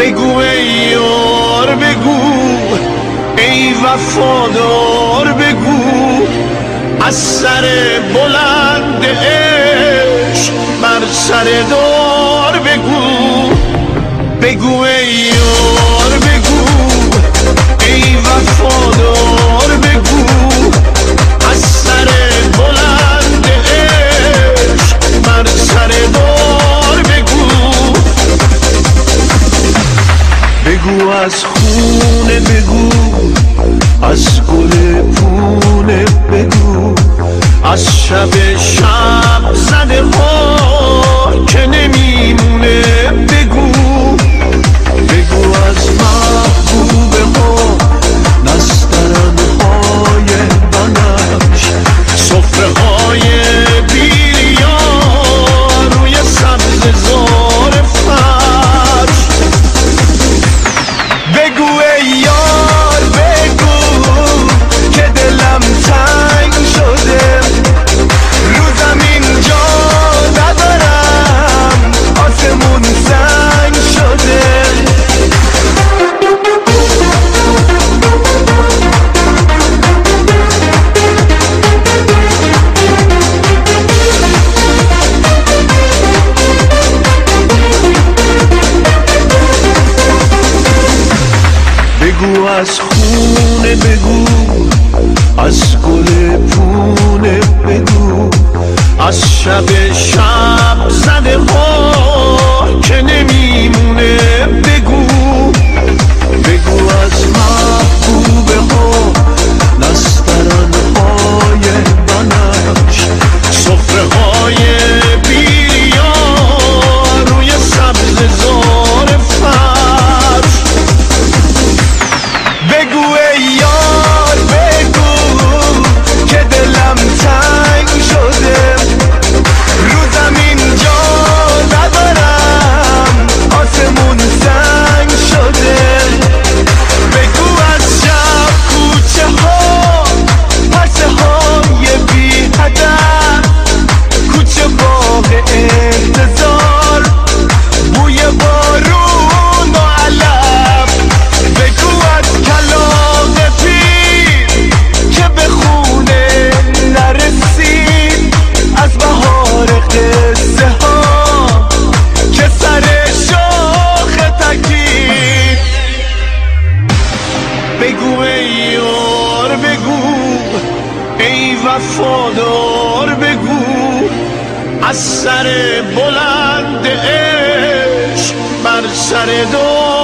بگو ای یار بگو. ای وفادار بگو. از سر بلند عشق بر سر دار بگو. بگو ای بگو از خونه بگو از گل از خونه بگو از گل پونه بگو از شب شب زده ها که نمیمونه بگو. بگو از محبوب ها نسترن های بنش صفره های کوچه باغ انتظار؟ بوی بارون و علف بگو از کلاق پیر که به خونه نرسید از بهار قصه ها که سر شاخ تکید بگو ای بگو ای وفادار. از سر بلند عشق بر سر دار